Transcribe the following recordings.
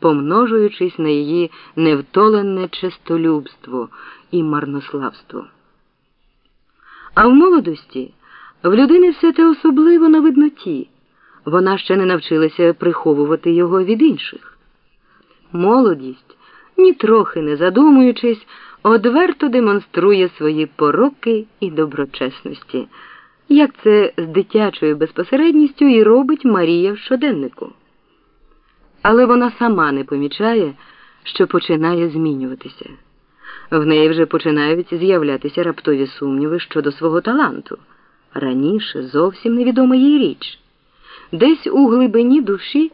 помножуючись на її невтолене честолюбство і марнославство. А в молодості в людини все те особливо на видноті. Вона ще не навчилася приховувати його від інших. Молодість, нітрохи не задумуючись, одверто демонструє свої пороки і доброчесності, як це з дитячою безпосередністю і робить Марія в щоденнику. Але вона сама не помічає, що починає змінюватися. В неї вже починають з'являтися раптові сумніви щодо свого таланту. Раніше зовсім невідома їй річ. Десь у глибині душі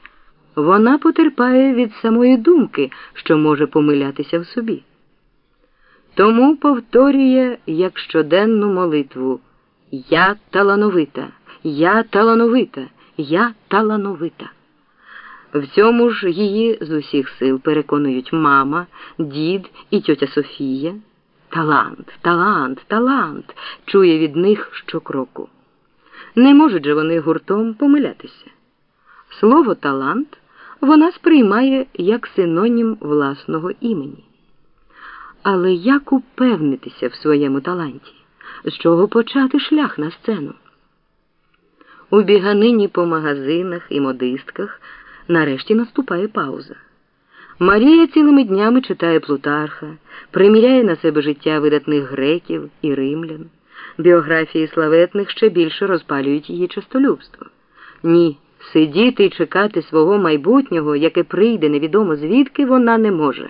вона потерпає від самої думки, що може помилятися в собі. Тому повторює як щоденну молитву Я талановита, я талановита, я талановита. В цьому ж її з усіх сил переконують мама, дід і тьотя Софія. Талант, талант, талант чує від них щокроку. Не можуть же вони гуртом помилятися. Слово талант вона сприймає як синонім власного імені. Але як упевнитися в своєму таланті? З чого почати шлях на сцену? У біганині по магазинах і модистках нарешті наступає пауза. Марія цілими днями читає Плутарха, приміряє на себе життя видатних греків і римлян. Біографії славетних ще більше розпалюють її честолюбство. Ні, сидіти і чекати свого майбутнього, яке прийде невідомо звідки, вона не може.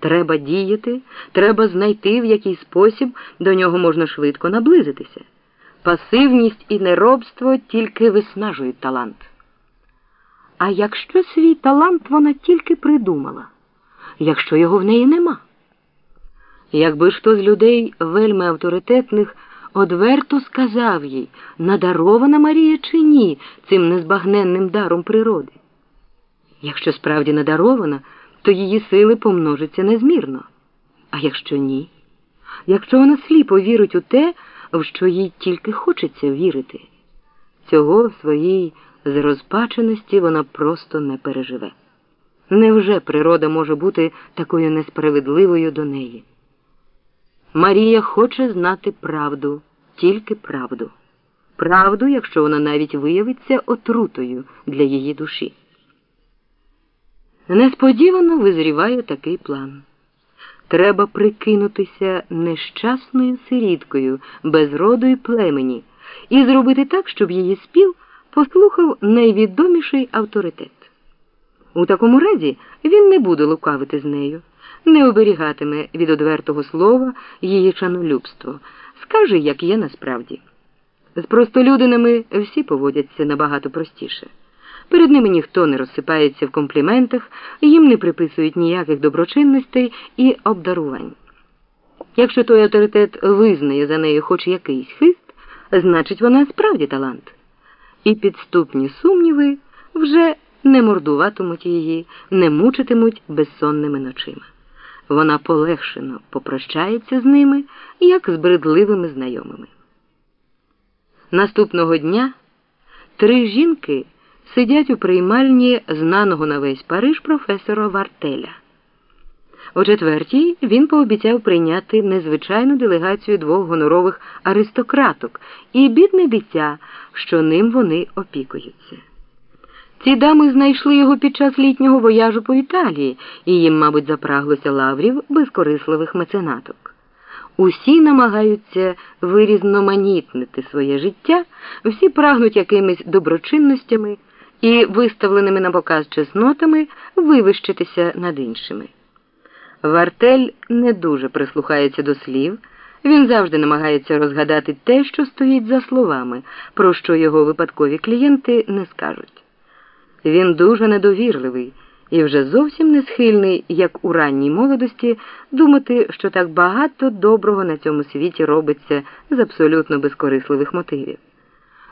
Треба діяти, треба знайти, в який спосіб до нього можна швидко наблизитися. Пасивність і неробство тільки виснажують талант. А якщо свій талант вона тільки придумала, якщо його в неї нема? Якби хто з людей вельми авторитетних одверто сказав їй, надарована Марія чи ні цим незбагненним даром природи? Якщо справді надарована, то її сили помножаться незмірно. А якщо ні, якщо вона сліпо вірить у те, в що їй тільки хочеться вірити, цього в своїй зрозпаченості вона просто не переживе. Невже природа може бути такою несправедливою до неї? Марія хоче знати правду, тільки правду. Правду, якщо вона навіть виявиться отрутою для її душі. Несподівано визріває такий план. Треба прикинутися нещасною сиріткою без роду і племені і зробити так, щоб її спів послухав найвідоміший авторитет. У такому разі він не буде лукавити з нею, не оберігатиме від одвертого слова її шанолюбство, скаже, як є насправді. З простолюдинами всі поводяться набагато простіше. Перед ними ніхто не розсипається в компліментах, їм не приписують ніяких доброчинностей і обдарувань. Якщо той авторитет визнає за нею хоч якийсь хист, значить вона справді талант. І підступні сумніви вже не мордуватимуть її, не мучитимуть безсонними ночима. Вона полегшено попрощається з ними, як з бредливими знайомими. Наступного дня три жінки сидять у приймальні знаного на весь Париж професора Вартеля. О четвертій він пообіцяв прийняти незвичайну делегацію двох гонорових аристократок і бідне дитя, що ним вони опікуються. Ці дами знайшли його під час літнього вояжу по Італії, і їм, мабуть, запраглося лаврів безкорисливих меценаток. Усі намагаються вирізноманітнити своє життя, всі прагнуть якимись доброчинностями і, виставленими на показ чеснотами, вивищитися над іншими. Вартель не дуже прислухається до слів, він завжди намагається розгадати те, що стоїть за словами, про що його випадкові клієнти не скажуть. Він дуже недовірливий і вже зовсім не схильний, як у ранній молодості, думати, що так багато доброго на цьому світі робиться з абсолютно безкорисливих мотивів.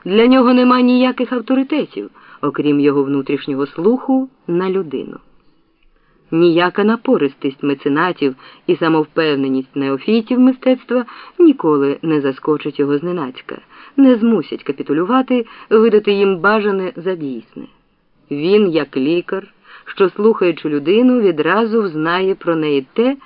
Для нього нема ніяких авторитетів, окрім його внутрішнього слуху на людину. Ніяка напористість меценатів і самовпевненість неофітів мистецтва ніколи не заскочить його зненацька, не змусять капітулювати, видати їм бажане за дійсне. Він, як лікар, що, слухаючи людину, відразу взнає про неї те,